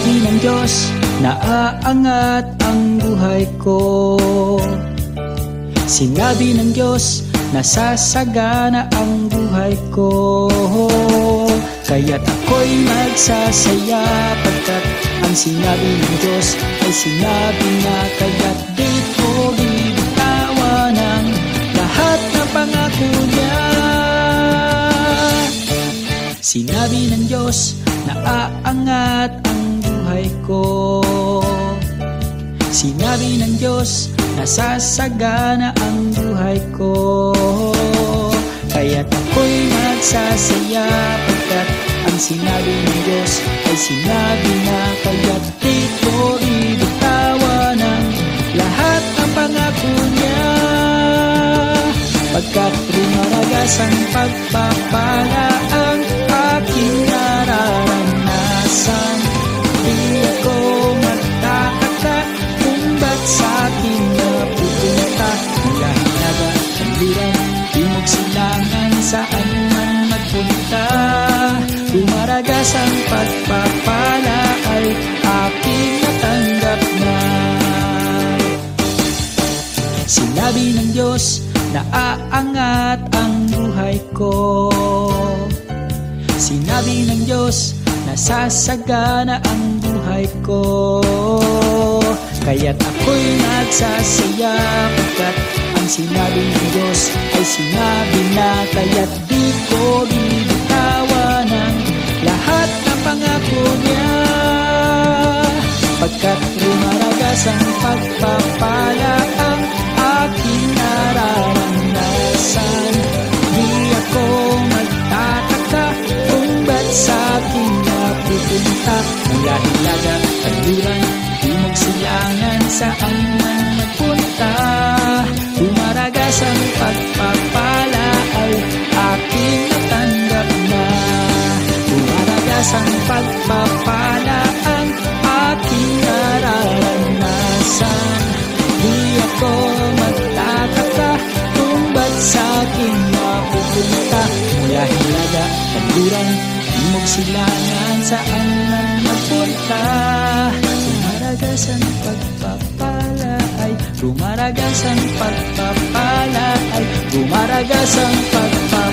Sinabi ng Diyos na aangat ang buhay ko. Sinabi ng Diyos na sasagana ang buhay ko. Kaya't ako'y magsasaya Pagkat ang sinabi ng Diyos ay sinabi na Kaya't di ko bibitawan ang lahat ng pangako niya. Sinabi ng Diyos na aangat ko. Sinabi ng Diyos na ang buhay ko. Kaya't ako'y magsasaya Pagkat ang sinabi ng Diyos ay sinabi na Kaya't di ko ibitawan ang lahat ng pangako niya. Pagkat rumaragas ang pagpapala Rumaragas ang pagpapala ay aking natanggap na. Sinabi ng Diyos na aangat ang buhay ko. Sinabi ng Diyos na sasagana ang buhay ko. Kaya't ako'y nagsasaya Pagkat ang sinabi ng Diyos ay sinabi na Kaya't di Pagkat rumaragas ang pagpapala ang aking nararanasan Di ako magtataka kung ba't sa akin napupunta. Mula hilaga, kanluran, timog silangan saan man magpunta Rumaragas ang pagpapala ay aking natanggap na. Rumaragas ang pagpapala hilaga, kanluran, timog silangan saan man magpunta Rumaragas ang pagpapala ay Rumaragas ang pagpapala ay Rumaragas ang pagpapala